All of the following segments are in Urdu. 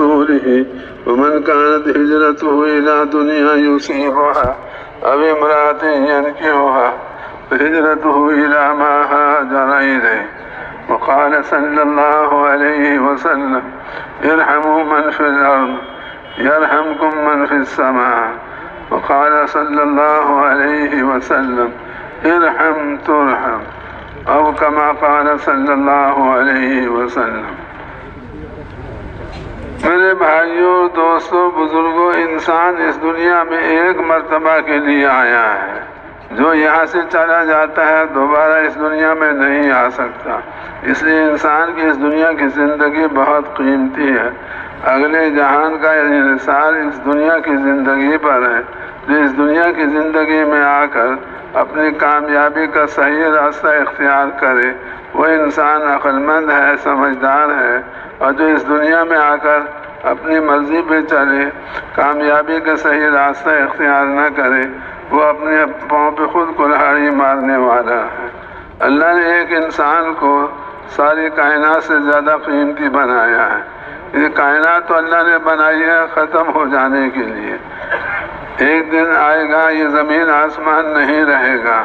ورسوله، ومن كانت هجرته إلى دنيا يصيبها، أو امرأة ينكحها فهجرته إلى ما هاجر إليه. وقال صلى الله عليه وسلم، ارحموا من في الأرض، يرحمكم من في السماء. وقال صلى الله عليه وسلم، ارحم ترحم، أو كما قال صلى الله عليه وسلم. میرے بھائیوں، دوستوں، بزرگوں، انسان اس دنیا میں ایک مرتبہ کے لیے آیا ہے۔ جو یہاں سے چلا جاتا ہے، دوبارہ اس دنیا میں نہیں آ سکتا۔ اس لیے انسان کی اس دنیا کی زندگی بہت قیمتی ہے۔ اگلے جہان کا انحصار اس دنیا کی زندگی پر ہے۔ جو اس دنیا کی زندگی میں آ کر اپنی کامیابی کا صحیح راستہ اختیار کرے وہ انسان عقلمند ہے، سمجھدار ہے اور جو اس دنیا میں آ کر اپنی مرضی پہ چلے، کامیابی کا صحیح راستہ اختیار نہ کرے، وہ اپنے پاؤں پہ خود کلہاڑی مارنے والا ہے۔ اللہ نے ایک انسان کو ساری کائنات سے زیادہ قیمتی بنایا ہے۔ یہ کائنات تو اللہ نے بنائی ہے ختم ہو جانے کے لیے۔ ایک دن آئے گا، یہ زمین آسمان نہیں رہے گا۔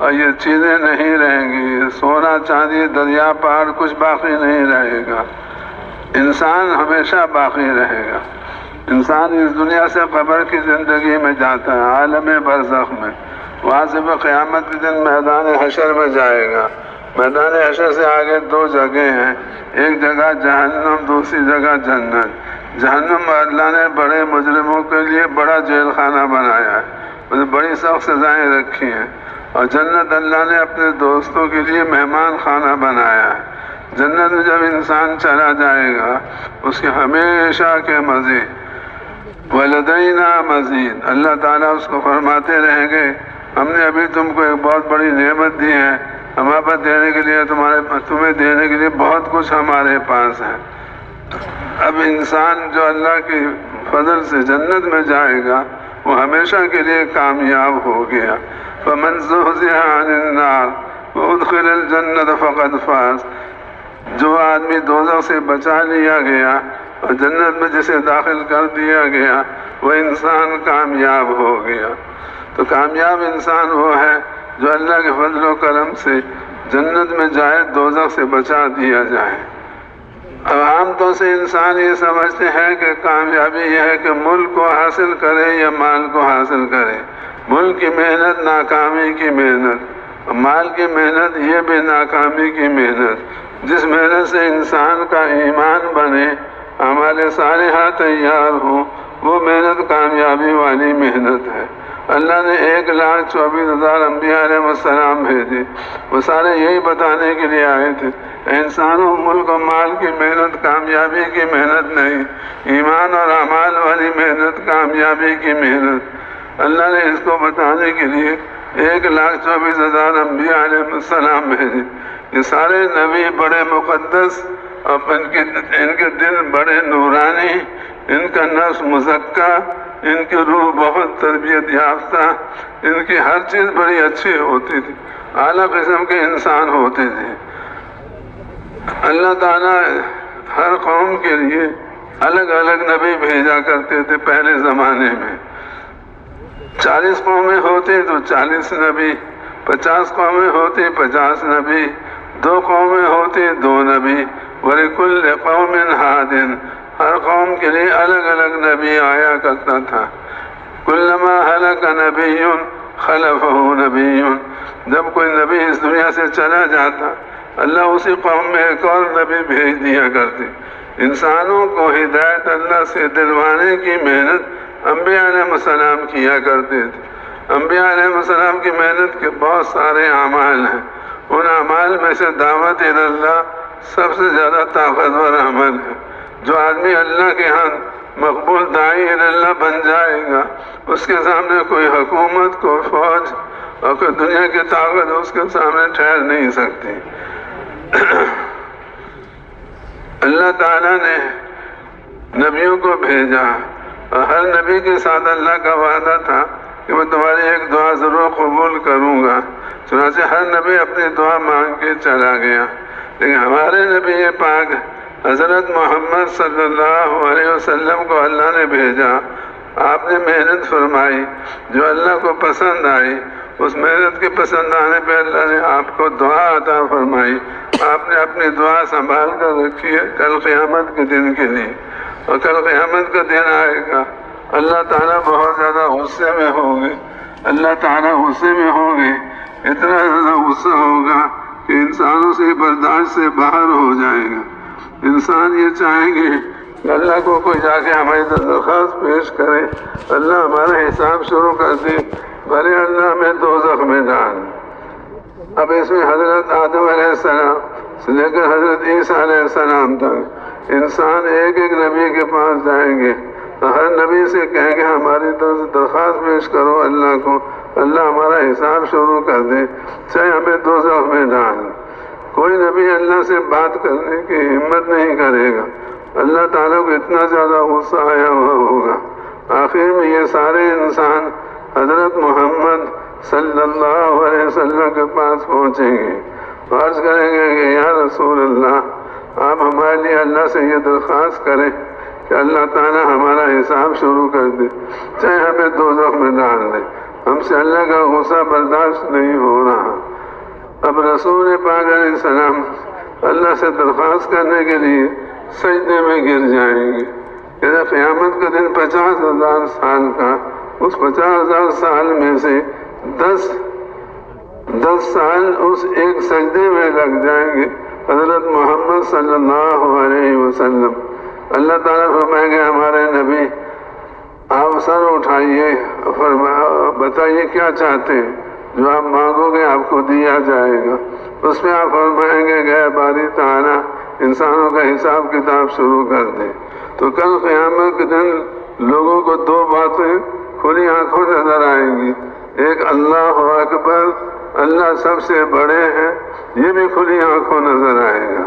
اور یہ چیزیں نہیں رہیں گی۔ سونا چاندی دریا پہاڑ کچھ باقی نہیں رہے گا۔ انسان ہمیشہ باقی رہے گا۔ انسان اس دنیا سے قبر کی زندگی میں جاتا ہے، عالم برزخ میں۔ وہاں سے وہ قیامت کے دن میدان حشر میں جائے گا۔ میدان حشر سے آگے دو جگہ ہیں۔ ایک جگہ جہنم، دوسری جگہ جنت۔ جہنم اللہ نے بڑے مجرموں کے لیے بڑا جیل خانہ بنایا ہے۔ بڑی سخت سزائیں رکھی ہیں۔ اور جنت اللہ نے اپنے دوستوں کے لیے مہمان خانہ بنایا ہے۔ جنت میں جب انسان چلا جائے گا، اس کے ہمیشہ کے مزے ولدینہ مزید۔ اللہ تعالیٰ اس کو فرماتے رہیں گے، ہم نے ابھی تم کو ایک بہت بڑی نعمت دی ہے۔ ہمارے پاس دینے کے لیے، تمہارے تمہیں دینے کے لیے بہت کچھ ہمارے پاس ہے۔ اب انسان جو اللہ کی فضل سے جنت میں جائے گا، وہ ہمیشہ کے لیے کامیاب ہو گیا۔ عن النار وادخل الجنت فقد فاز۔ جو آدمی دوزخ سے بچا لیا گیا اور جنت میں جسے داخل کر دیا گیا، وہ انسان کامیاب ہو گیا۔ تو کامیاب انسان وہ ہے جو اللہ کے فضل و کرم سے جنت میں جائے، دوزخ سے بچا دیا جائے۔ اب عام طور سے انسان یہ سمجھتے ہیں کہ کامیابی یہ ہے کہ ملک کو حاصل کرے یا مال کو حاصل کرے۔ ملک کی محنت، ناکامی کی محنت، مال کی محنت، یہ بھی ناکامی کی محنت۔ جس محنت سے انسان کا ایمان بنے، ہمارے سارے ہاتھ تیار ہوں، وہ محنت کامیابی والی محنت ہے۔ اللہ نے ایک لاکھ چوبیس ہزار انبیاء علیہ السلام بھیجے وہ سارے یہی بتانے کے لیے آئے تھے۔ انسانوں، ملک و مال کی محنت کامیابی کی محنت نہیں، ایمان اور اعمال والی محنت کامیابی کی محنت۔ اللہ نے اس کو بتانے کے لیے ایک لاکھ چوبیس ہزار انبیاء علیہ السلام بھیجے۔ یہ سارے نبی بڑے مقدس اور ان کے ان کے دل بڑے نورانی، ان کا نفس مزکہ، ان کی روح بہت تربیت یافتہ، ان کی ہر چیز بڑی اچھی ہوتی تھی، اعلیٰ قسم کے انسان ہوتے تھے۔ اللہ تعالیٰ ہر قوم کے لیے الگ الگ نبی بھیجا کرتے تھے پہلے زمانے میں۔ چالیس قومیں ہوتی تو چالیس نبی، پچاس قومیں ہوتی پچاس نبی، دو قومیں ہوتی دو نبی ورکل قوم ہادن ہر قوم کے لیے الگ الگ نبی آیا کرتا تھا۔ کلما حلق نبی خلف نبی جب کوئی نبی اس دنیا سے چلا جاتا، اللہ اسی قوم میں ایک اور نبی بھیج دیا کرتے۔ انسانوں کو ہدایت اللہ سے دلوانے کی محنت انبیاء علیہ السلام کیا کرتے تھے۔ انبیاء علیہ السلام کی محنت کے بہت سارے اعمال ہیں۔ ان اعمال میں سے دعوت اللہ سب سے زیادہ طاقتور عمل ہے۔ جو آدمی اللہ کے ہاں مقبول دائی اللہ بن جائے گا، اس کے سامنے کوئی حکومت، کوئی فوج اور کوئی دنیا کی طاقت اس کے سامنے ٹھہر نہیں سکتی۔ اللہ تعالیٰ نے نبیوں کو بھیجا۔ اور ہر نبی کے ساتھ اللہ کا وعدہ تھا کہ میں تمہاری ایک دعا ضرور قبول کروں گا۔ چنانچہ ہر نبی اپنی دعا مانگ کے چلا گیا۔ لیکن ہمارے نبی یہ پاک حضرت محمد صلی اللہ علیہ وسلم کو اللہ نے بھیجا۔ آپ نے محنت فرمائی۔ جو اللہ کو پسند آئی، اس محنت کے پسند آنے پہ اللہ نے آپ کو دعا عطا فرمائی۔ آپ نے اپنی دعا سنبھال کر رکھی ہے کل قیامت کے دن کے لیے۔ اور کل قیامت کا دن آئے گا۔ اللہ تعالیٰ بہت زیادہ غصے میں ہوں گے۔ اللہ تعالیٰ غصے میں ہوں گے۔ اتنا زیادہ غصہ ہوگا کہ انسانوں سے برداشت سے باہر ہو جائے گا۔ انسان یہ چاہیں گے کہ اللہ کو کوئی جا کے ہماری درخواست پیش کرے۔ اللہ ہمارا حساب شروع کر دے۔ بھلے اللہ میں دو زخم ڈال۔ اب اس میں حضرت آدم علیہ السلام سے لے کر حضرت عیسیٰ علیہ السلام تک۔ انسان ایک ایک نبی کے پاس جائیں گے ہر نبی سے کہیں گے ہماری طرف سے درخواست پیش کرو، اللہ کو، اللہ ہمارا حساب شروع کر دے، چاہے ہمیں دو میں ڈال۔ کوئی نبی اللہ سے بات کرنے کی ہمت نہیں کرے گا۔ اللہ تعالیٰ کو اتنا زیادہ غصہ آیا ہوا ہوگا۔ آخر میں یہ سارے انسان حضرت محمد صلی اللہ علیہ وسلم کے پاس پہنچیں گے۔ عرض کریں گے کہ یا رسول اللہ آپ ہمارے لیے اللہ سے یہ درخواست کریں کہ اللہ تعالیٰ ہمارا حساب شروع کر دے، چاہے ہمیں دو میں ڈال دے۔ ہم سے اللہ کا غصہ برداشت نہیں ہو رہا۔ اب رسول پاک علیہ السلام اللہ سے درخواست کرنے کے لیے سجدے میں گر جائیں گے۔ کہ قیامت کا دن پچاس ہزار سال کا، اس پچاس ہزار سال میں سے دس دس سال اس ایک سجدے میں لگ جائیں گے۔ حضرت محمد صلی اللہ علیہ وسلم، اللہ تعالیٰ فرمائیں گے ہمارے نبی، آپ سر اٹھائیے بتائیے کیا چاہتے ہیں؟ جو آپ مانگو گے، آپ کو دیا جائے گا۔ اس میں آپ فرمائیں گے گئے باری تعالیٰ، انسانوں کا حساب کتاب شروع کر دے۔ تو کل قیامت کے دن لوگوں کو دو باتیں کھلی آنکھوں نظر آئیں گی۔ ایک اللہ اکبر اللہ سب سے بڑے ہیں، یہ بھی کھلی آنکھوں نظر آئے گا۔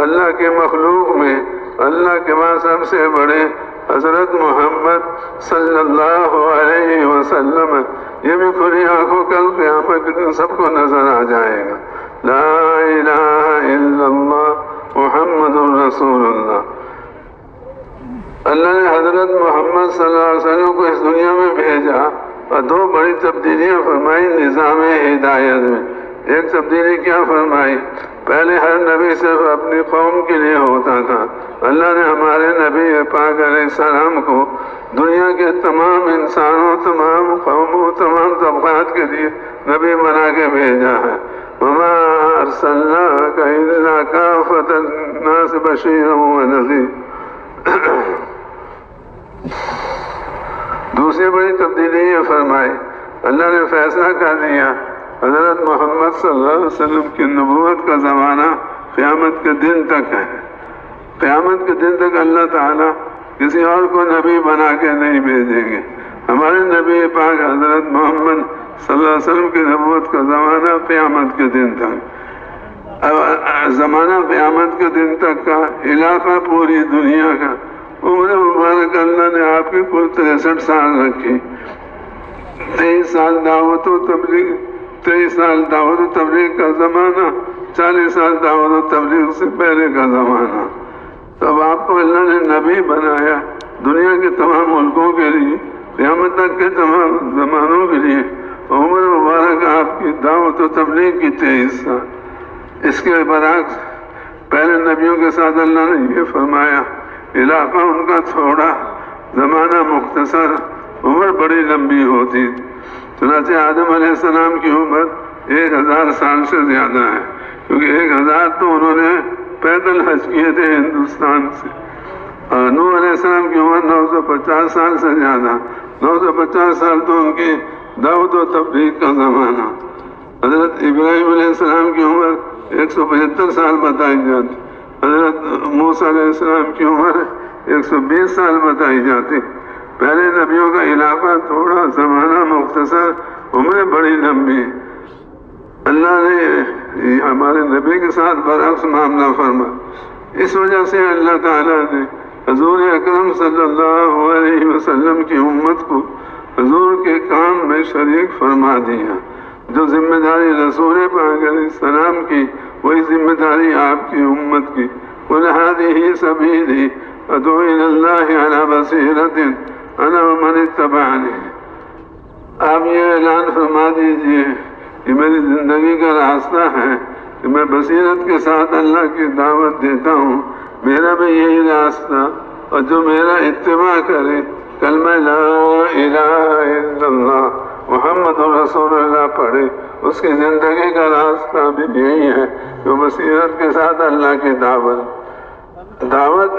اللہ کے مخلوق میں، اللہ کے بعد سب سے بڑے، حضرت محمد صلی اللہ علیہ وسلم، یہ بھی کھلی آنکھوں کل قیامت کے دن سب کو نظر آ جائے گا۔ لا الہ الا اللہ، محمد الرسول اللہ۔ اللہ نے حضرت محمد صلی اللہ علیہ وسلم کو اس دنیا میں بھیجا۔ اور دو بڑی تبدیلیاں فرمائی نظام ہدایت میں۔ ایک تبدیلی کیا فرمائی؟ پہلے ہر نبی صرف اپنی قوم کے لیے ہوتا تھا۔ اللہ نے ہمارے نبی پاک علیہ السلام کو دنیا کے تمام انسانوں، تمام قوموں، تمام طبقات کے لیے نبی بنا کے بھیجا ہے۔ مما کا فتح سے بشیر دوسری بڑی تبدیلی یہ فرمائی، اللہ نے فیصلہ کر دیا، حضرت محمد صلی اللہ علیہ وسلم کی نبوت کا زمانہ قیامت کے دن تک ہے۔ قیامت کے دن تک اللہ تعالیٰ کسی اور کو نبی بنا کے نہیں بھیجیں گے۔ ہمارے نبی پاک حضرت محمد صلی اللہ علیہ وسلم کی نبوت کا زمانہ قیامت کے دن تک۔ زمانہ قیامت کے دن تک کا علاقہ پوری دنیا کا عمر مبارک اللہ نے آپ کی کل تریسٹھ سال رکھی۔ تیئیس سال دعوت و تبلیغ، تیئیس سال دعوت و تبلیغ کا زمانہ، چالیس سال دعوت و تبلیغ سے پہلے کا زمانہ۔ تب آپ کو اللہ نے نبی بنایا دنیا کے تمام ملکوں کے لیے، قیامت تک کے تمام زمانوں کے لیے۔ عمر مبارک آپ کی دعوت و تبلیغ کی تیئیس سال۔ اس کے برعکس، پہلے نبیوں کے ساتھ اللہ نے یہ فرمایا علاقہ ان کا تھوڑا زمانہ مختصر، عمر بڑی لمبی ہوتی۔ چنانچہ آدم علیہ السلام کی عمر ایک ہزار سال سے زیادہ ہے، کیونکہ ایک ہزار تو انہوں نے پیدل حج کیے تھے ہندوستان سے۔ اور نو علیہ السلام کی عمر نو سو پچاس سال سے زیادہ۔ نو سو پچاس سال تو ان کی دعوت و تفریح کا زمانہ۔ حضرت ابراہیم علیہ السلام کی عمر ایک سو پچہتر سال بتائی جاتی۔ حضرت موس علیہ السلام کی عمر ایک سو بیس سال بتائی جاتی۔ پہلے نبیوں کا علاقہ تھوڑا زمانہ مختصر عمر بڑی لمبی۔ اللہ نے ہمارے نبی کے ساتھ برعکس معاملہ فرما۔ اس وجہ سے اللہ تعالیٰ نے حضور اکرم صلی اللہ علیہ وسلم کی امت کو حضور کے کام میں شریک فرما دیا۔ جو ذمہ داری رسول پاک علیہ السلام کی وہی ذمہ داری آپ کی امت کی۔ قل هذه سبيلي أدعو إلى الله على بصيرة أنا ومن اتبعني آپ یہ اعلان فرما دیجیے کہ میری زندگی کا راستہ ہے کہ میں بصیرت کے ساتھ اللہ کی دعوت دیتا ہوں۔ میرا بھی یہی راستہ، اور جو میرا اتباع کرے، کلمہ لا الہ الا اللہ، محمد رسول اللہ پڑھے اس کی زندگی کا راستہ بھی یہی ہے جو بصیرت کے ساتھ اللہ کی دعوت۔ دعوت،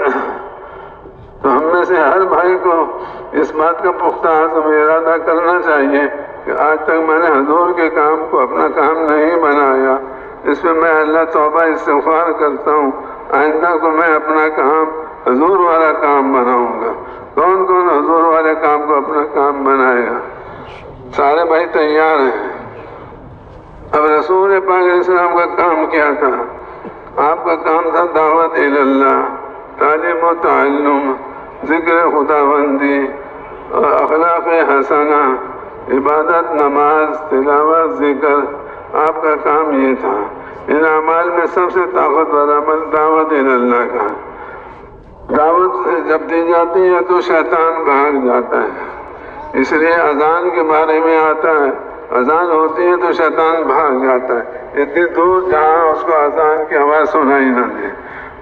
تو ہم میں سے ہر بھائی کو اس بات کا پختہ عزم ارادہ کرنا چاہیے کہ آج تک میں نے حضور کے کام کو اپنا کام نہیں بنایا۔ اس میں میں اللہ توبہ استغفار کرتا ہوں۔ آئندہ کو میں اپنا کام حضور والا کام بناؤں گا۔ کون کون حضور والے کام کو اپنا کام بنائے گا؟ سارے بھائی تیار ہیں۔ اب رسول پاک علیہ السلام کا کام کیا تھا؟ آپ کا کام تھا دعوت اللہ تعلیم و تعلم، ذکر خدا بندی اور اخلاق حسنہ، عبادت، نماز، تلاوت، ذکر۔ آپ کا کام یہ تھا۔ ان اعمال میں سب سے طاقتور عمل دعوت اللہ کا۔ دعوت جب دی جاتی ہے تو شیطان بھاگ جاتا ہے۔ اس لیے اذان کے بارے میں آتا ہے۔ اذان ہوتی ہے تو شیطان بھاگ جاتا ہے۔ اتنی دور جہاں اس کو اذان کی آواز سنائی نہ دے۔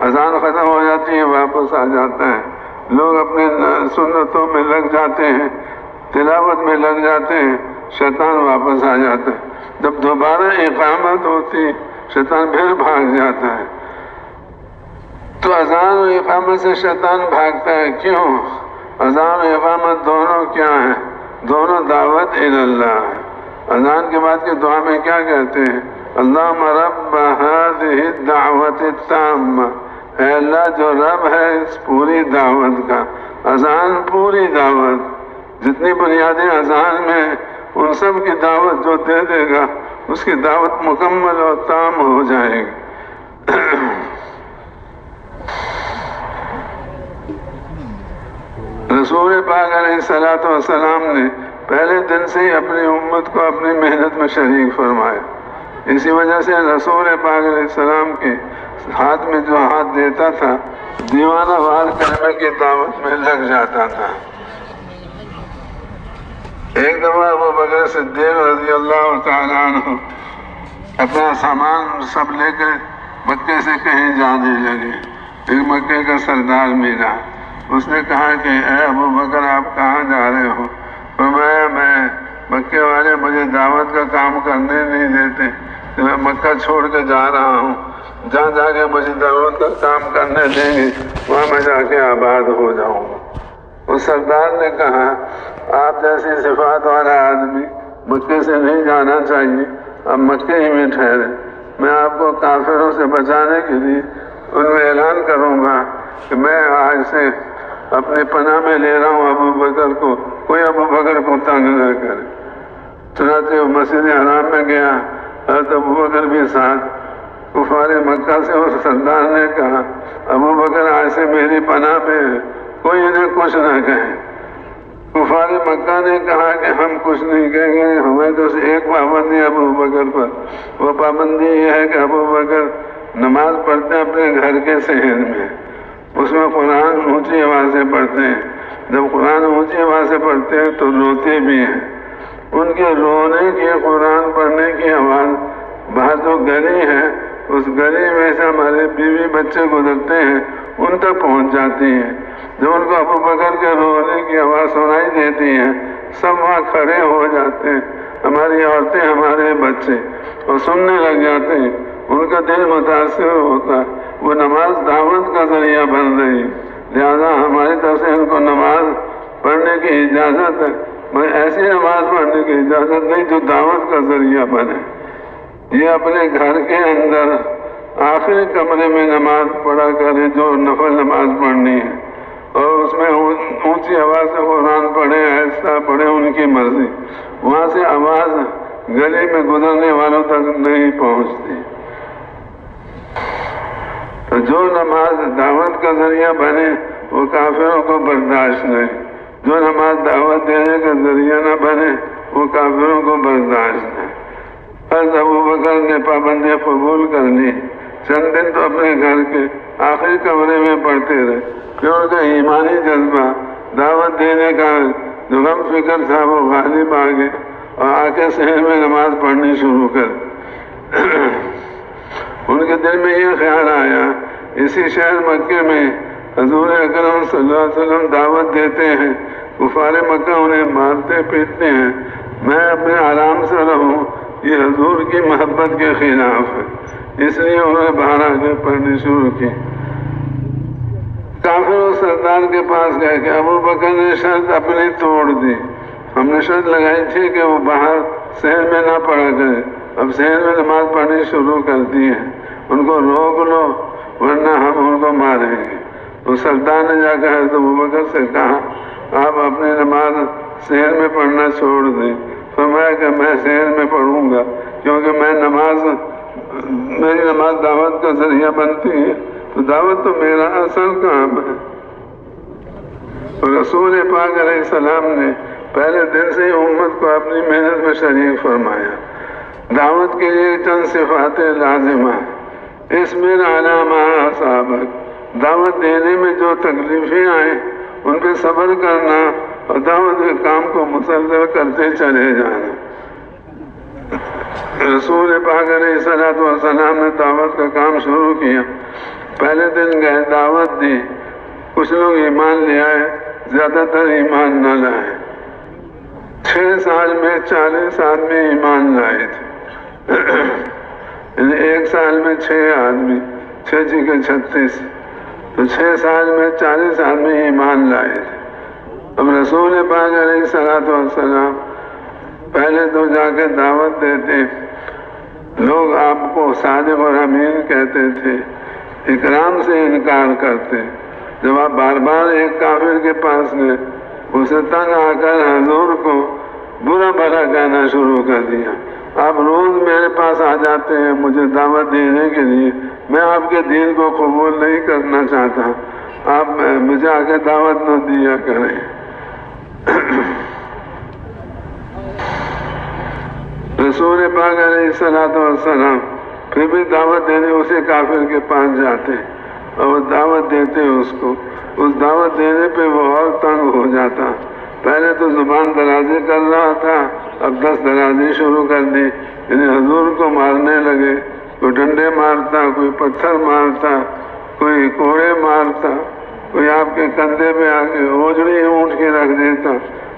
اذان ختم ہو جاتی ہے، واپس آ جاتا ہے۔ لوگ اپنے سنتوں میں لگ جاتے ہیں، تلاوت میں لگ جاتے ہیں۔ شیطان واپس آ جاتا ہے۔ جب دوبارہ اقامت ہوتی، شیطان پھر بھاگ جاتا ہے۔ تو اذان و اقامت سے شیطان بھاگتا ہے۔ کیوں؟ اذان و اقامت دونوں کیا ہیں؟ دونوں دعوت اللہ ہے اذان کے بعد کی دعا میں کیا کہتے ہیں؟ اللہ مرب دعوت تام اے اللہ، جو رب ہے اس پوری دعوت کا، اذان پوری دعوت۔ جتنی بنیادیں اذان میں ان سب کی دعوت جو دے دے گا، اس کی دعوت مکمل اور تام ہو جائے گی۔ رسول پاک علیہ صلاحت والسلام نے پہلے دن سے ہی اپنی امت کو اپنی محنت میں شریک فرمایا۔ اسی وجہ سے رسول پاک علیہ السلام کے ہاتھ میں جو ہاتھ دیتا تھا، دیوانہ وار کرنے کی دعوت میں لگ جاتا تھا۔ ایک دفعہ وہ بغیر صدیق رضی اللہ تعالیٰ عنہ اپنا سامان سب لے کر مکے سے کہیں جانے لگے۔ ایک مکے کا سردار میرا اس نے کہا کہ اے ابو بکر، آپ کہاں جا رہے ہو؟ فرمایا، میں مکے والے مجھے دعوت کا کام کرنے نہیں دیتے تو میں مکہ چھوڑ کے جا رہا ہوں۔ جہاں جا کے مجھے دعوت کا کام کرنے دیں گے، وہاں میں جا کے آباد ہو جاؤں۔ گا اس سردار نے کہا، آپ جیسی صفات والا آدمی مکے سے نہیں جانا چاہیے اب مکے ہی میں ٹھہرے میں آپ کو کافروں سے بچانے کے لیے ان میں اعلان کروں گا کہ میں آج سے اپنی پناہ میں لے رہا ہوں ابو بکر کو، کوئی ابو بکر کو تنگ نہ کرے۔ چنانچہ وہ مسجد حرام میں گیا، حضرت ابو بکر بھی ساتھ۔ کفار مکہ سے اس سردار نے کہا، ابو بکر آج سے میری پناہ میں کوئی انہیں کچھ نہ کہے۔ کفار مکہ نے کہا کہ ہم کچھ نہیں کہیں گے، ہمیں تو ایک پابندی ابو بکر پر۔ وہ پابندی یہ ہے کہ ابو بکر نماز پڑھتے ہیں اپنے گھر کے شہر میں۔ اس میں قرآن اونچی آواز سے پڑھتے ہیں۔ جب قرآن اونچی آواز سے پڑھتے ہیں تو روتے بھی ہیں۔ ان کے رونے کی قرآن پڑھنے کی آواز باہر جو گلی ہے۔ اس گلی میں سے ہمارے بیوی بچے گزرتے ہیں، ان تک پہنچ جاتی ہیں۔ جب ان کو ابو بکر کے رونے کی آواز سنائی دیتی ہے سب وہاں کھڑے ہو جاتے ہیں۔ ہماری عورتیں، ہمارے بچے۔ اور سننے لگ جاتے ہیں۔ ان کا دل متاثر ہوتا ہے۔ وہ نماز دعوت کا ذریعہ بن رہی۔ لہذا ہماری طرف سے ان کو نماز پڑھنے کی اجازت ہے۔ میں ایسی نماز پڑھنے کی اجازت نہیں جو دعوت کا ذریعہ بنے۔ یہ اپنے گھر کے اندر آخری کمرے میں نماز پڑھا کرے جو نفل نماز پڑھنی ہے۔ اور اس میں اونچی آواز سے قرآن پڑھے ایسا پڑھے، ان کی مرضی۔ وہاں سے آواز گلی میں گزرنے والوں تک نہیں پہنچتی۔ تو جو نماز دعوت کا ذریعہ بنے، وہ کافروں کو برداشت نہیں جو نماز دعوت دینے کا ذریعہ نہ بنے، وہ کافروں کو برداشت نہیں حضرت ابو بکر نے پابندیاں قبول کر لی۔ چند دن تو اپنے گھر کے آخری کمرے میں پڑھتے رہے۔ پھر ان کا ایمانی جذبہ، دعوت دینے کا جو غم فکر تھا وہ غالب آ گئے اور آ کے شہر میں نماز پڑھنی شروع کر۔ ان کے دل میں یہ خیال آیا اسی شہر مکے میں حضور اکرم صلی اللہ علیہ وسلم دعوت دیتے ہیں۔ کفار مکہ انہیں مارتے، پیٹتے ہیں۔ میں اپنے آرام سے رہوں، یہ حضور کی محبت کے خلاف ہے۔ اس لیے انہوں نے باہر آ کے پڑھنی شروع کی کافر اس سردار کے پاس گئے کہ ابو بکر نے شرط اپنی توڑ دی۔ ہم نے شرط لگائی تھی کہ وہ باہر شہر میں نہ پڑھا کرے۔ اب شہر میں نماز پڑھنی شروع کر دی ہے ان کو روک لو۔ ورنہ ہم ان کو ماریں گے۔ وہ سردار نے جا کر حضرت بکر سے کہا، آپ اپنی نماز شہر میں پڑھنا چھوڑ دیں۔ فرمایا کہ میں شہر میں پڑھوں گا، کیونکہ میں نماز، میری نماز دعوت کا ذریعہ بنتی ہے۔ تو دعوت تو میرا اصل کام ہے۔ رسول پاک علیہ السلام نے پہلے دن سے ہی امت کو اپنی محنت میں شریک فرمایا۔ دعوت کے لیے چند صفات لازمہ اس میں علامہ صابق دعوت دینے میں جو تکلیفیں آئیں، ان پہ صبر کرنا اور دعوت کے کام کو مسلسل کرتے چلے جانا۔ رسول پاک علیہ صلاحت والسلام نے دعوت کا کام شروع کیا۔ پہلے دن گئے، دعوت دی۔ کچھ لوگ ایمان لے آئے، زیادہ تر ایمان نہ لائے۔ چھ سال میں، چالیس آدمی ایمان لائے تھے۔ یعنی ایک سال میں چھ آدمی، چھ جی کے چھتیس۔ تو چھ سال میں چالیس آدمی ایمان لائے تھے۔ اب رسول پاک علیہ صلاحت والسلام پہلے تو جا کے دعوت دیتے۔ لوگ آپ کو صادق اور امین کہتے تھے، اکرام سے انکار کرتے۔ جب آپ بار بار ایک کافر کے پاس گئے، اسے تنگ آ کر حضور کو برا بھلا کہنا شروع کر دیا۔ آپ روز میرے پاس آ جاتے ہیں، مجھے دعوت دینے کے لیے۔ میں آپ کے دین کو قبول نہیں کرنا چاہتا۔ آپ مجھے آگے دعوت نہ دیا کریں۔ رسول پاک علیہ السلام والسلام پھر بھی دعوت دینے اسے کافر کے پاس جاتے اور وہ دعوت دیتے اس کو۔ اس دعوت دینے پہ وہ اور تنگ ہو جاتا۔ پہلے تو زبان درازی کر رہا تھا۔ اب دس درازی شروع کر دی۔ یعنی حضور کو مارنے لگے، کوئی ڈنڈے مارتا، کوئی پتھر مارتا، کوئی کوڑے مارتا، کوئی آپ کے کندھے پہ آ کے اوجڑی اونٹ کے رکھ دیتا۔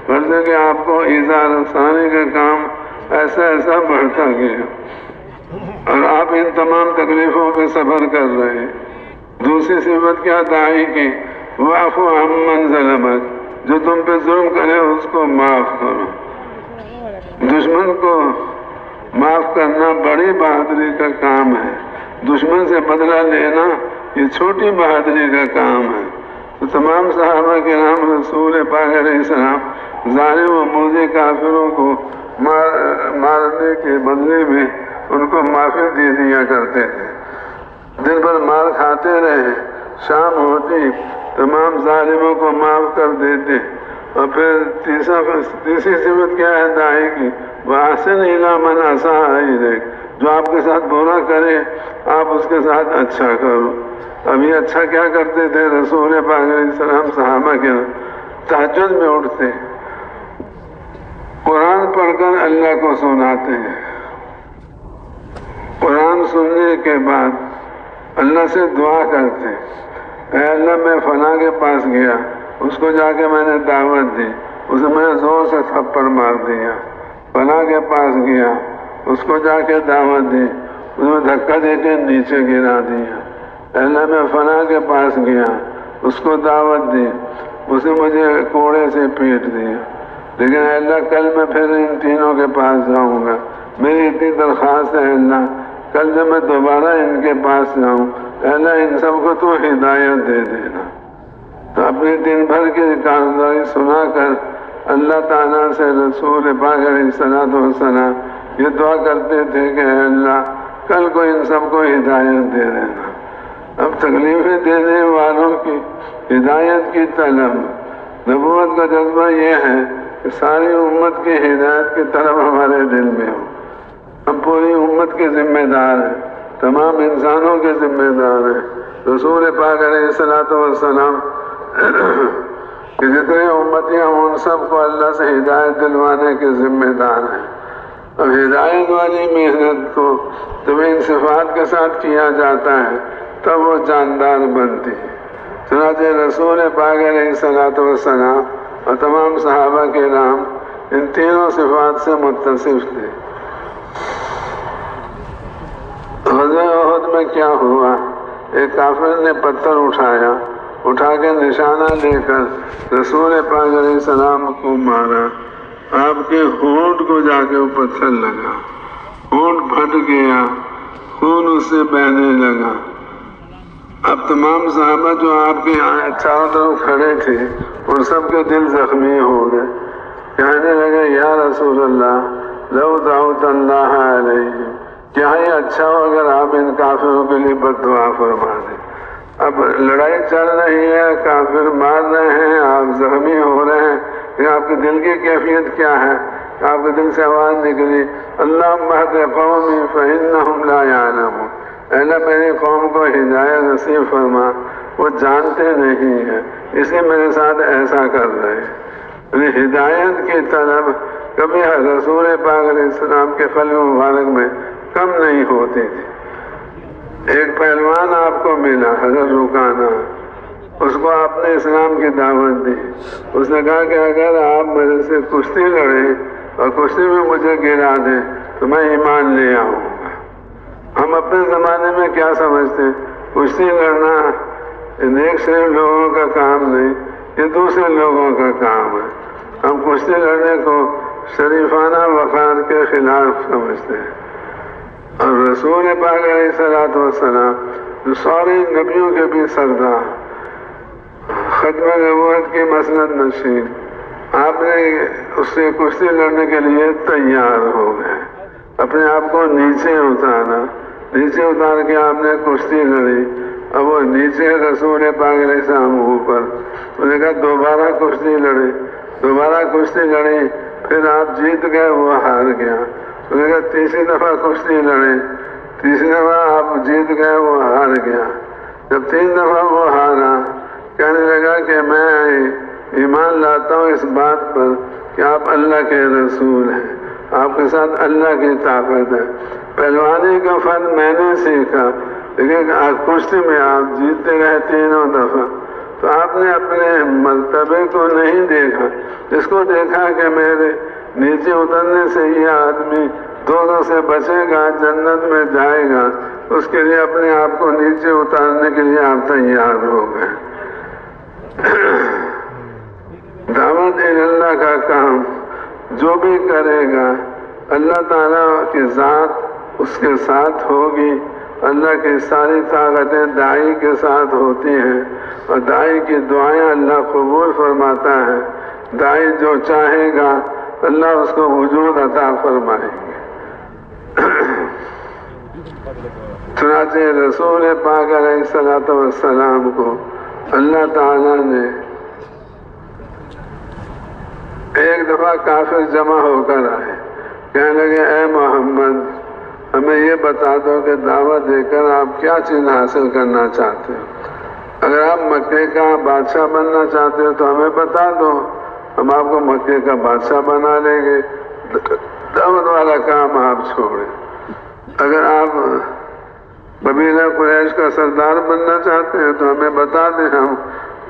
غرض کہ آپ کو ایزا رسانے کا کام ایسا ایسا بڑھتا گیا۔ اور آپ ان تمام تکلیفوں پہ صبر کر رہے ہیں۔ دوسری صفت کیا دائی کی واف و امن ظلمت۔ جو تم پہ ظلم کرے، اس کو معاف کرو۔ دشمن کو معاف کرنا بڑی بہادری کا کام ہے۔ دشمن سے بدلہ لینا یہ چھوٹی بہادری کا کام ہے۔ تو تمام صحابہ کے نام رسول پاک علیہ السلام، ظالم و موزے کافروں کو مارنے کے بدلے میں ان کو معافی دے دیا کرتے تھے۔ دن بھر مار کھاتے رہے، شام ہوتی تمام ظالموں کو معاف کر دیتے۔ اور پھر تیسرا تیسری صفت کیا ہے دائی کی؟ وہ آسن علامن آسا جو آپ کے ساتھ برا کرے، آپ اس کے ساتھ اچھا کرو۔ ابھی اچھا کیا کرتے تھے؟ رسول پاک علیہ السلام صحابہ کے تحجد میں اٹھتے۔ قرآن پڑھ کر اللہ کو سناتے ہیں۔ قرآن سننے کے بعد اللہ سے دعا کرتے۔ اے اللہ میں فلاں کے پاس گیا۔ اس کو جا کے میں نے دعوت دی اسے میں زور سے تھپڑ مار دیا فلاں کے پاس گیا، اس کو جا کے دعوت دی، اس میں دھکا دے کے نیچے گرا دیا اللہ میں فلاں کے پاس گیا، اس کو دعوت دی اسے مجھے کوڑے سے پیٹ دیا۔ لیکن اللہ کل میں پھر ان تینوں کے پاس جاؤں گا۔ میری اتنی درخواست ہے اللہ، کل جب میں دوبارہ ان کے پاس جاؤں، اللہ ان سب کو تو ہدایت دے دینا۔ تو اپنی دن بھر کی کارگزاری سنا کر اللہ تعالیٰ سے رسول پاک علیہ صلاحت وسلام یہ دعا کرتے تھے کہ اے اللہ، کل کو ان سب کو ہدایت دے دینا۔ اب تکلیفیں دینے والوں کی ہدایت کی طلب۔ نبوت کا جذبہ یہ ہے کہ ساری امت کی ہدایت کی طرف ہمارے دل میں ہو۔ ہم پوری امت کے ذمہ دار ہیں۔ تمام انسانوں کے ذمہ دار ہیں۔ رسول پاک علیہ صلاحت وسلام کہ جتنے امتی ہیں، ان سب کو اللہ سے ہدایت دلوانے کے ذمہ دار ہیں۔ اب ہدایت والی محنت کو جب ان صفات کے ساتھ کیا جاتا ہے، تب وہ جاندار بنتی ہے چنانچہ رسول پاک علیہ صلاحت وسلام اور تمام صحابہ کے نام ان تینوں صفات سے متصف تھے۔ غزل عہد میں کیا ہوا؟ ایک کافر نے پتھر اٹھایا۔ اٹھا کے نشانہ لے کر رسول پاک علیہ السلام کو مارا۔ آپ کے ہونٹ کو جا کے وہ پتھر لگا۔ ہونٹ پھٹ گیا۔ خون اس سے بہنے لگا۔ اب تمام صحابہ جو آپ کے چاروں طرف کھڑے تھے، ان سب کے دل زخمی ہو گئے۔ کہنے لگے، یا رسول اللہ، لو دعوت اللہ علیہ کیا یہ اچھا ہو اگر آپ ان کافروں کے لیے بد دعا فرما دیں اب لڑائی چل رہی ہے، کافر مار رہے ہیں، آپ زخمی ہو رہے ہیں۔ کہ آپ کے دل کی کیفیت کیا ہے؟ آپ کے دل سے آواز نکلی، اللہ مہد قومی فہم لا عالم اللہ، میری قوم کو ہدایت نصیب فرما، وہ جانتے نہیں ہیں اسے میرے ساتھ ایسا کر رہے ہیں۔ یعنی ہدایت کی طلب کبھی رسول پاک علیہ السلام کے قلب مبارک میں کم نہیں ہوتی تھی۔ ایک پہلوان آپ کو ملا، حضرت رکانا اس کو آپ نے اسلام کی دعوت دی۔ اس نے کہا کہ اگر آپ میرے سے کشتی لڑیں اور کشتی میں مجھے گرا دیں، تو میں ایمان لے آؤں۔ گا ہم اپنے زمانے میں کیا سمجھتے ہیں؟ کشتی لڑنا ایک صرف لوگوں کا کام نہیں، یہ دوسرے لوگوں کا کام ہے۔ ہم کشتی لڑنے کو شریفانہ وقار کے خلاف سمجھتے ہیں۔ اور رسول پاک علیہ صلاحت وسلام جو سارے نبیوں کے بھی سردار ختم نبوت کی مسند نشین، آپ نے اس سے کشتی لڑنے کے لیے تیار ہو گئے۔ اپنے آپ کو نیچے اتارا نیچے اتار کے آپ نے کشتی لڑی۔ اب وہ نیچے رسول پاک علیہ السلام اوپر۔ انہوں نے کہا، دوبارہ کشتی لڑی۔ دوبارہ کشتی لڑی، پھر آپ جیت گئے، وہ ہار گیا۔ انہوں نے کہا تیسری دفعہ کشتی لڑے تیسری دفعہ آپ جیت گئے وہ ہار گیا۔ جب تین دفعہ وہ ہارا، کہنے لگا کہ میں ایمان لاتا ہوں اس بات پر کہ آپ اللہ کے رسول ہیں۔ آپ کے ساتھ اللہ کی طاقت ہے۔ پہلوانی کا فن میں نے سیکھا، لیکن کشتی میں آپ جیتتے گئے تینوں دفعہ۔ تو آپ نے اپنے مرتبے کو نہیں دیکھا، جس کو دیکھا کہ میرے نیچے اترنے سے یہ آدمی دونوں سے بچے گا، جنت میں جائے گا۔ اس کے لیے اپنے آپ کو نیچے اتارنے کے لیے آپ تیار ہو گئے۔ دعوت اللہ کا کام، جو بھی کرے گا، اللہ تعالیٰ کی ذات اس کے ساتھ ہوگی۔ اللہ کی ساری طاقتیں دائی کے ساتھ ہوتی ہیں اور دائی کی دعائیں اللہ قبول فرماتا ہے۔ دائی جو چاہے گا اللہ اس کو وجود عطا فرمائے۔ گے چنانچہ رسول پاک علیہ السلاۃ والسلام کو اللہ تعالیٰ نے ایک دفعہ کافر جمع ہو کر آئے۔ کہنے لگے، اے محمد، ہمیں یہ بتا دو کہ دعوت دے کر آپ کیا چیز حاصل کرنا چاہتے ہو۔ اگر آپ مکے کا بادشاہ بننا چاہتے ہو تو ہمیں بتا دو۔ ہم آپ کو مکے کا بادشاہ بنا لیں گے۔ دعوت والا کام آپ چھوڑیں۔ اگر آپ قبیلہ قریش کا سردار بننا چاہتے ہیں تو ہمیں بتا دیں ہم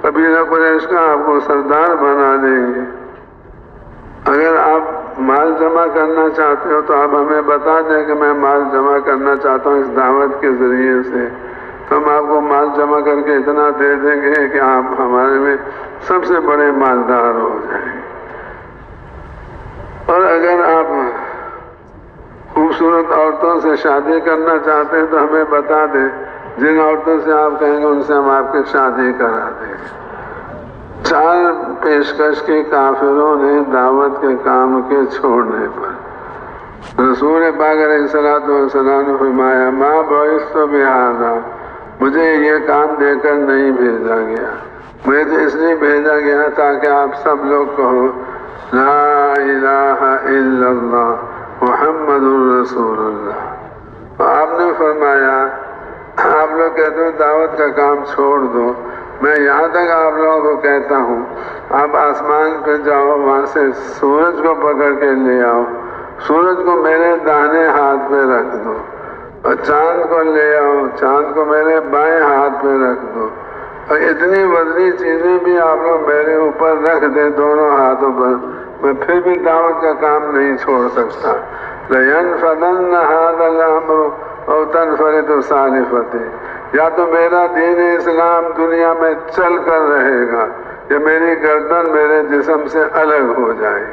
قبیلہ قریش کا آپ کو سردار بنا دیں گے۔ اگر آپ مال جمع کرنا چاہتے ہو تو آپ ہمیں بتا دیں کہ میں مال جمع کرنا چاہتا ہوں اس دعوت کے ذریعے سے۔ ہم آپ کو مال جمع کر کے اتنا دے دیں گے کہ آپ ہمارے میں سب سے بڑے مالدار ہو جائیں۔ گے اور اگر آپ خوبصورت عورتوں سے شادی کرنا چاہتے ہیں تو ہمیں بتا دیں۔ جن عورتوں سے آپ کہیں گے، ان سے ہم آپ کی شادی کرا دیں۔ چار پیشکش کے کافروں نے دعوت کے کام کے چھوڑنے پر۔ رسول پاک علیہ السلاۃ والسلام نے فرمایا ماں باعث تو بہانا مجھے یہ کام دے کر نہیں بھیجا گیا۔ مجھے تو اس لیے بھیجا گیا تاکہ آپ سب لوگ کہو، لا الہ الا اللہ، محمد الرسول اللہ۔ آپ نے فرمایا، آپ لوگ کہتے ہو دعوت کا کام چھوڑ دو۔ میں یہاں تک آپ لوگوں کو کہتا ہوں، آپ آسمان پہ جاؤ، وہاں سے سورج کو پکڑ کے لے آؤ۔ سورج کو میرے داہنے ہاتھ پہ رکھ دو۔ اور چاند کو لے آؤ۔ چاند کو میرے بائیں ہاتھ پہ رکھ دو۔ اور اتنی وزنی چیزیں بھی آپ لوگ میرے اوپر رکھ دیں دونوں ہاتھوں پر، میں پھر بھی دعوت کا کام نہیں چھوڑ سکتا۔ لین فدن ہاتھ اللہ اور تن فرے تو ساری فتح یا تو میرا دین اسلام دنیا میں چل کر رہے گا، یا میری گردن میرے جسم سے الگ ہو جائے۔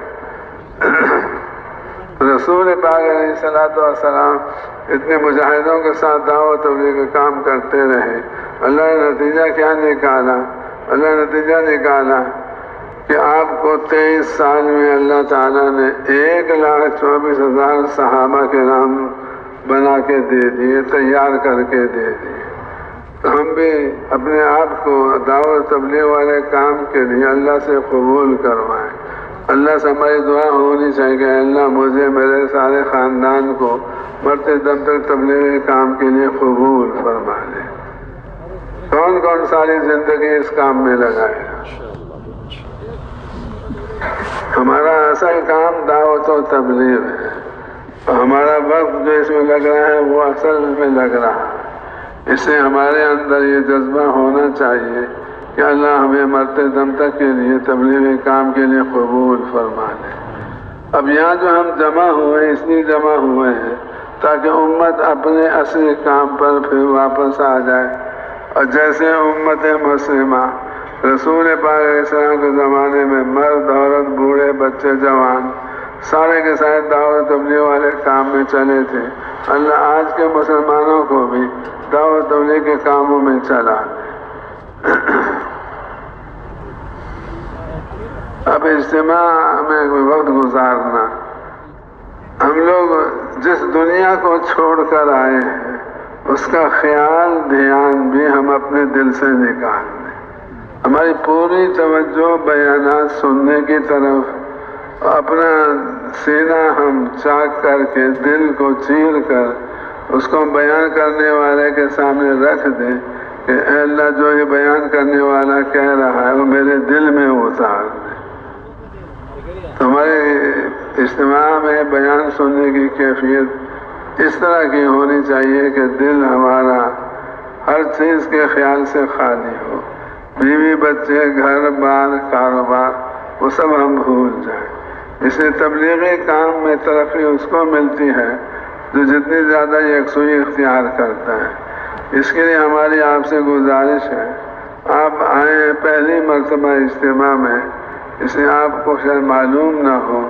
رسول پاک علیہ صلاح والسلام اتنے مجاہدوں کے ساتھ دعوت تبلیغ کا کام کرتے رہے۔ اللہ نے نتیجہ کیا نکالا؟ اللہ نے نتیجہ نکالا کہ آپ کو تیئیس سال میں اللہ تعالیٰ نے ایک لاکھ چوبیس ہزار صحابہ کے نام بنا کے دے دیے، تیار کر کے دے دیے۔ تو ہم بھی اپنے آپ کو دعوت تبلیغ والے کام کے لیے اللہ سے قبول کروائیں۔ اللہ سے ہماری دعا ہونی چاہیے کہ اللہ مجھے میرے سارے خاندان کو مرتے دم تک تبلیغ کام کے لیے قبول فرما دے۔ کون کون ساری زندگی اس کام میں لگائے؟ ہمارا اصل کام دعوت و تبلیغ ہے۔ اور ہمارا وقت جو اس میں لگ رہا ہے وہ اصل میں لگ رہا۔ ہے اس سے ہمارے اندر یہ جذبہ ہونا چاہیے۔ کہ اللہ ہمیں مرتے دم تک کے لیے تبلیغ کام کے لیے قبول فرما دے اب یہاں جو ہم جمع ہوئے اس لیے جمع ہوئے ہیں تاکہ امت اپنے اصلی کام پر پھر واپس آ جائے۔ اور جیسے امت مسلمہ، رسول پاک علیہ السلام کے زمانے میں مرد، عورت، بوڑھے، بچے، جوان سارے کے سارے دعوت تبلیغ والے کام میں چلے تھے۔ اللہ آج کے مسلمانوں کو بھی دعوت تبلیغ کے کاموں میں چلا۔ اب اجتماع میں وقت گزارنا۔ ہم لوگ جس دنیا کو چھوڑ کر آئے ہیں، اس کا خیال، دھیان بھی ہم اپنے دل سے نکال دیں ہماری پوری توجہ بیانات سننے کی طرف، اپنا سینہ ہم چاک کر کے، دل کو چیر کر، اس کو بیان کرنے والے کے سامنے رکھ دیں کہ اے اللہ جو یہ بیان کرنے والا کہہ رہا ہے، وہ میرے دل میں اتار ہمارے اجتماع میں بیان سننے کی کیفیت اس طرح کی ہونی چاہیے کہ دل ہمارا ہر چیز کے خیال سے خالی ہو۔ بیوی بچے، گھر بار، کاروبار، وہ سب ہم بھول جائیں۔ اس لیے تبلیغی کام میں ترقی اس کو ملتی ہے جو جتنی زیادہ یکسوئی اختیار کرتا ہے۔ اس کے لیے ہماری آپ سے گزارش ہے۔ آپ آئیں پہلی مرتبہ اجتماع میں اسے آپ کو شاید معلوم نہ ہو۔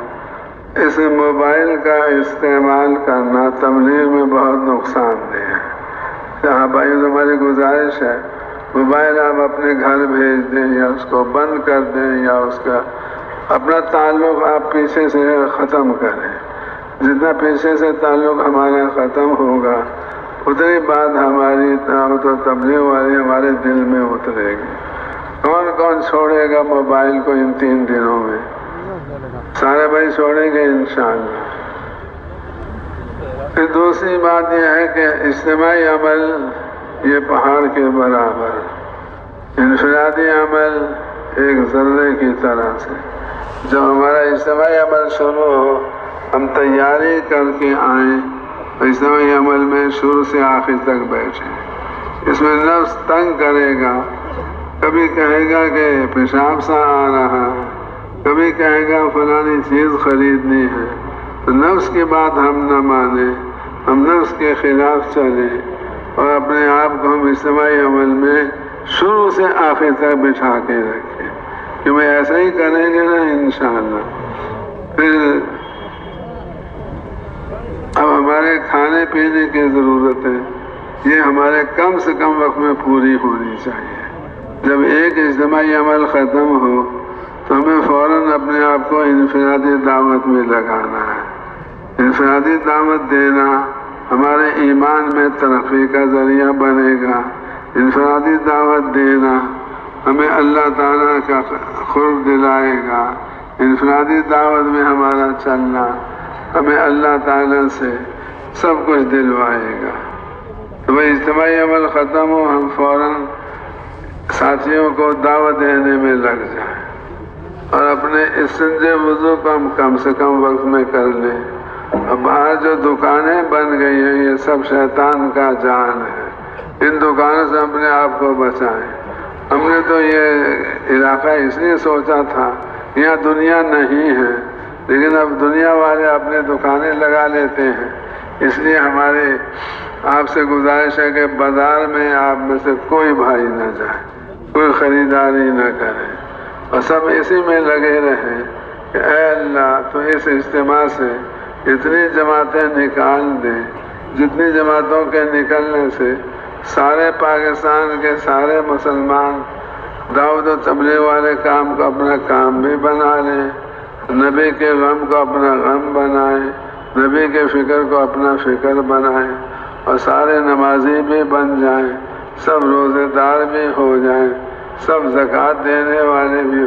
اس موبائل کا استعمال کرنا تبلیغ میں بہت نقصان دہ ہے۔ جہاں بھائی ہماری گزارش ہے، موبائل آپ اپنے گھر بھیج دیں یا اس کو بند کر دیں یا اس کا اپنا تعلق آپ پیچھے سے ختم کریں۔ جتنا پیچھے سے تعلق ہمارا ختم ہوگا، اتنی بات ہماری دعوت و تبلیغ والی ہمارے دل میں اترے گی۔ کون کون چھوڑے گا موبائل کو ان تین دنوں میں؟ سارے بھائی چھوڑیں گے انشاءاللہ۔ پھر دوسری بات یہ ہے کہ اجتماعی عمل یہ پہاڑ کے برابر انفرادی عمل ایک ذرے کی طرح سے۔ جب ہمارا اجتماعی عمل شروع ہو، ہم تیاری کر کے آئیں اجتماعی عمل میں شروع سے آخر تک بیٹھیں۔ اس میں نفس تنگ کرے گا کبھی کہے گا کہ پیشاب سا آ رہا ہے، کبھی کہے گا فلانی چیز خریدنی ہے۔ تو نفس کی بات ہم نہ مانیں، ہم نفس کے خلاف چلیں۔ اور اپنے آپ کو ہم اجتماعی عمل میں شروع سے آخر تک بٹھا کے رکھیں۔ کہ میں ایسا ہی کریں گے نا انشاءاللہ۔ پھر اب ہمارے کھانے پینے کی ضرورت ہے، یہ ہمارے کم سے کم وقت میں پوری ہونی چاہیے۔ جب ایک اجتماعی عمل ختم ہو تو ہمیں فوراً اپنے آپ کو انفرادی دعوت میں لگانا ہے۔ انفرادی دعوت دینا ہمارے ایمان میں ترقی کا ذریعہ بنے گا۔ انفرادی دعوت دینا ہمیں اللہ تعالیٰ کا خرد دلائے گا۔ انفرادی دعوت میں ہمارا چلنا ہمیں اللہ تعالیٰ سے سب کچھ دلوائے گا۔ تو بھائی اجتماعی عمل ختم ہو، ہم فوراً ساتھیوں کو دعوت دینے میں لگ جائیں اور اپنے استنجے وضو کو ہم کم سے کم وقت میں کر لیں اور باہر جو دکانیں بن گئی ہیں، یہ سب شیطان کا جان ہے۔ ان دکانوں سے اپنے آپ کو بچائیں۔ ہم نے تو یہ علاقہ اس لیے سوچا تھا، یہاں دنیا نہیں ہے، لیکن اب دنیا والے اپنے دکانیں لگا لیتے ہیں۔ اس لیے ہمارے آپ سے گزارش ہے کہ بازار میں آپ میں سے کوئی بھائی نہ جائے، کوئی خریداری نہ کرے۔ اور سب اسی میں لگے رہیں کہ اے اللہ، تو اس اجتماع سے اتنی جماعتیں نکال دیں، جتنی جماعتوں کے نکلنے سے سارے پاکستان کے سارے مسلمان دعوت و تبلیغ والے کام کو اپنا کام بھی بنا لیں، نبی کے غم کو اپنا غم بنائیں، نبی کے فکر کو اپنا فکر بنائیں۔ اور سارے نمازی بھی بن جائیں، سب روزے دار بھی ہو جائیں، سب زکوٰۃ دینے والے بھی،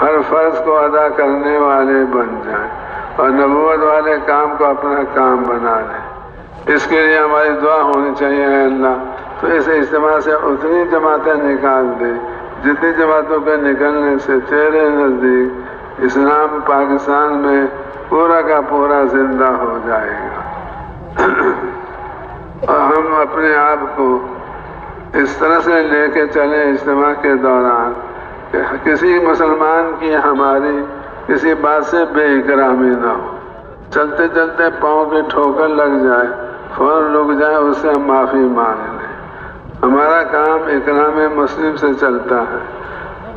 ہر فرض کو ادا کرنے والے بن جائیں اور نبوت والے کام کو اپنا کام بنا لیں۔ اس کے لیے ہماری دعا ہونی چاہیے، اے اللہ۔ تو اس اجتماع سے اتنی جماعتیں نکال دے، جتنی جماعتوں کے نکلنے سے تیرے نزدیک اسلام پاکستان میں پورا کا پورا زندہ ہو جائے گا۔ اور ہم اپنے آپ کو اس طرح سے لے کے چلیں اجتماع کے دوران کہ کسی مسلمان کی ہماری کسی بات سے بے اکرامی نہ ہو۔ چلتے چلتے پاؤں کی ٹھوکر لگ جائے، فوراً رک جائے، اس سے ہم معافی مانگ لیں۔ ہمارا کام اکرام مسلم سے چلتا ہے۔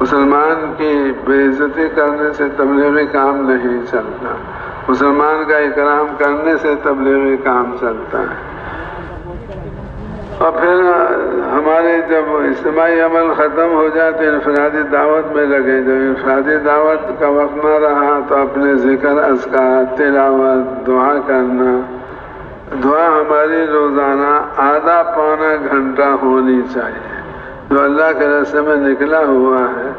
مسلمان کی بے عزتی کرنے سے تبلیغی کام نہیں چلتا۔ مسلمان کا اکرام کرنے سے تبلیغی کام چلتا ہے۔ اور پھر ہمارے جب اجتماعی عمل ختم ہو جائے تو انفرادی دعوت میں لگے۔ جب انفرادی دعوت کا وقت نہ رہا تو اپنے ذکر، اذکار، تلاوت، دعا کرنا، دعا ہماری روزانہ آدھا پونا گھنٹہ ہونی چاہیے۔ جو اللہ کے رستے میں نکلا ہوا ہے،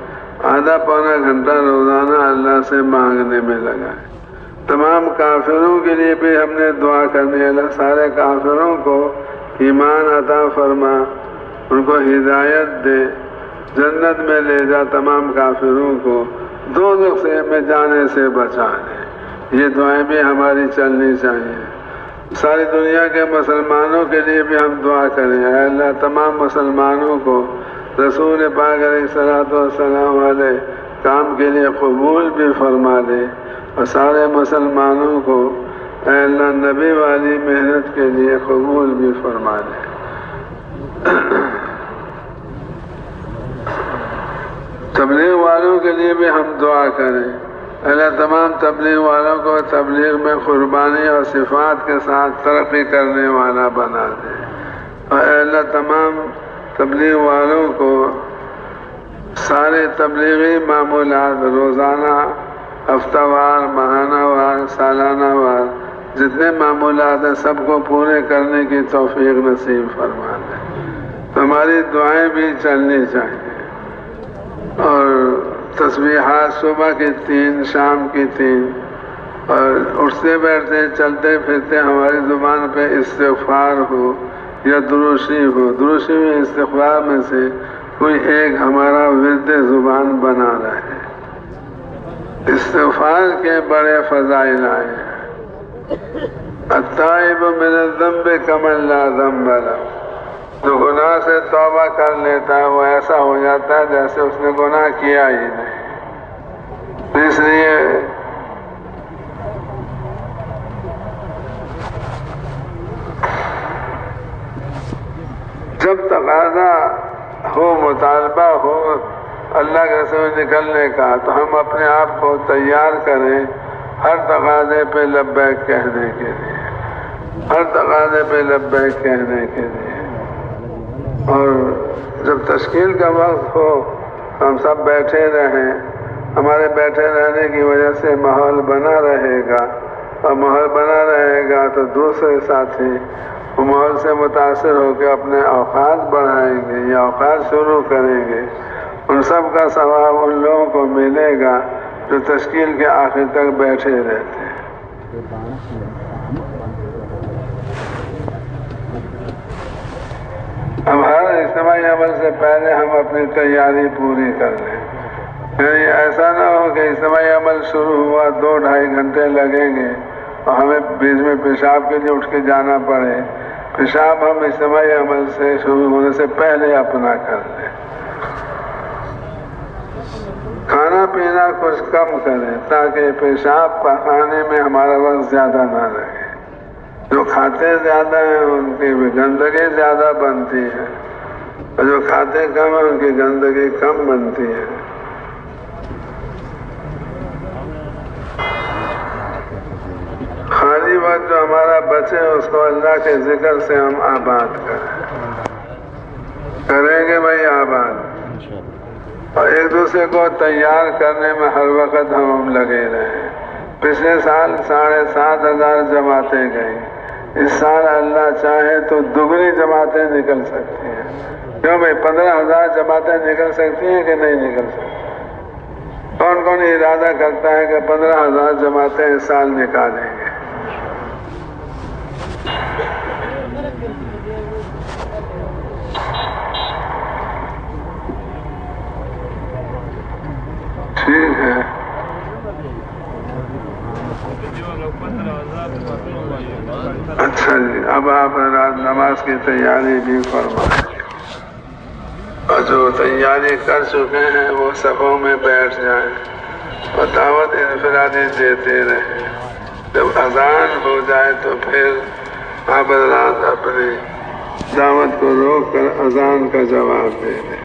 آدھا پونا گھنٹہ روزانہ اللہ سے مانگنے میں لگا ہے۔ تمام کافروں کے لیے بھی ہم نے دعا کرنی اللہ سارے کافروں کو ایمان عطا فرما، ان کو ہدایت دے، جنت میں لے جا، تمام کافروں کو دو سے میں جانے سے بچا دے یہ دعائیں بھی ہماری چلنی چاہیے۔ ساری دنیا کے مسلمانوں کے لیے بھی ہم دعا کریں۔ اے اللہ، تمام مسلمانوں کو رسول پاک علیہ صلاحت والسلام والے کام کے لیے قبول بھی فرما دے اور سارے مسلمانوں کو اے اللہ نبی والی محنت کے لیے قبول بھی فرما دے تبلیغ والوں کے لیے بھی ہم دعا کریں اللہ تمام تبلیغ والوں کو تبلیغ میں قربانی اور صفات کے ساتھ ترقی کرنے والا بنا دے اور اے اللہ تمام تبلیغ والوں کو سارے تبلیغی معمولات روزانہ ہفتہ وار ماہانہ وار سالانہ وار جتنے معمولات ہیں سب کو پورے کرنے کی توفیق نصیب فرما دے ہماری دعائیں بھی چلنی چاہیے۔ اور تصویرات صبح کی تین، شام کی تین۔ اور اٹھتے بیٹھتے، چلتے پھرتے ہماری زبان پہ استغفار ہو یا دروشی ہو۔ دروشی میں استغفار میں سے کوئی ایک ہمارا ورد زبان بنا رہے۔ استغفار کے بڑے فضائل آئے ہیں۔ الطائب من الذنب کمل لا ذنب له۔ جو گناہ سے توبہ کر لیتا ہے، وہ ایسا ہو جاتا ہے جیسے اس نے گناہ کیا ہی نہیں۔ اس لیے جب تقاضا ہو، مطالبہ ہو، اللہ کے رسول نکلنے کا، تو ہم اپنے آپ کو تیار کریں۔ ہر تقاضے پہ لبیک کہنے کے لیے، ہر تقاضے پہ لبیک کہنے کے لیے۔ اور جب تشکیل کا وقت ہو، ہم سب بیٹھے رہیں۔ ہمارے بیٹھے رہنے کی وجہ سے ماحول بنا رہے گا۔ اور ماحول بنا رہے گا تو دوسرے ساتھی وہ ماحول سے متاثر ہو کے اپنے اوقات بڑھائیں گے یا اوقات شروع کریں گے۔ ان سب کا ثواب ان لوگوں کو ملے گا۔ جو تشکیل کے آخر تک بیٹھے رہتے ہیں۔ اب ہر اجتماعی عمل سے پہلے ہم اپنی تیاری پوری کر لیں۔ یعنی ایسا نہ ہو کہ اجتماعی عمل شروع ہوا، دو ڈھائی گھنٹے لگیں گے اور ہمیں بیچ میں پیشاب کے لیے اٹھ کے جانا پڑے۔ پیشاب ہم اجتماعی عمل سے شروع ہونے سے پہلے اپنا کر لیں۔ کھانا پینا کچھ کم کریں تاکہ پیشاب پکانے میں ہمارا وقت زیادہ نہ لگے۔ جو کھاتے زیادہ ہیں، ان کی بھی گندگی زیادہ بنتی ہے۔ اور جو کھاتے کم ہیں، ان کی گندگی کم بنتی ہے۔ خالی وقت جو ہمارا بچے اس کو اللہ کے ذکر سے ہم آباد کریں۔ کریں گے بھائی آباد۔ اور ایک دوسرے کو تیار کرنے میں ہر وقت ہم لگے رہے پچھلے سال ساڑھے سات ہزار جماعتیں گئیں۔ اس سال اللہ چاہے تو دگنی جماعتیں نکل سکتی ہیں۔ کیوں بھائی؟ پندرہ ہزار جماعتیں نکل سکتی ہیں کہ نہیں نکل سکتی؟ کون کون ارادہ کرتا ہے کہ پندرہ ہزار جماعتیں اس سال نکالیں؟ گے اچھا جی اب آپ رات نماز کی تیاری بھی فرمائیں اور جو تیاری کر چکے ہیں، وہ سبوں میں بیٹھ جائیں۔ اور دعوت انفرادی دیتے رہیں۔ جب اذان ہو جائے تو پھر آپ رات اپنی دعوت کو روک کر اذان کا جواب دے دیں۔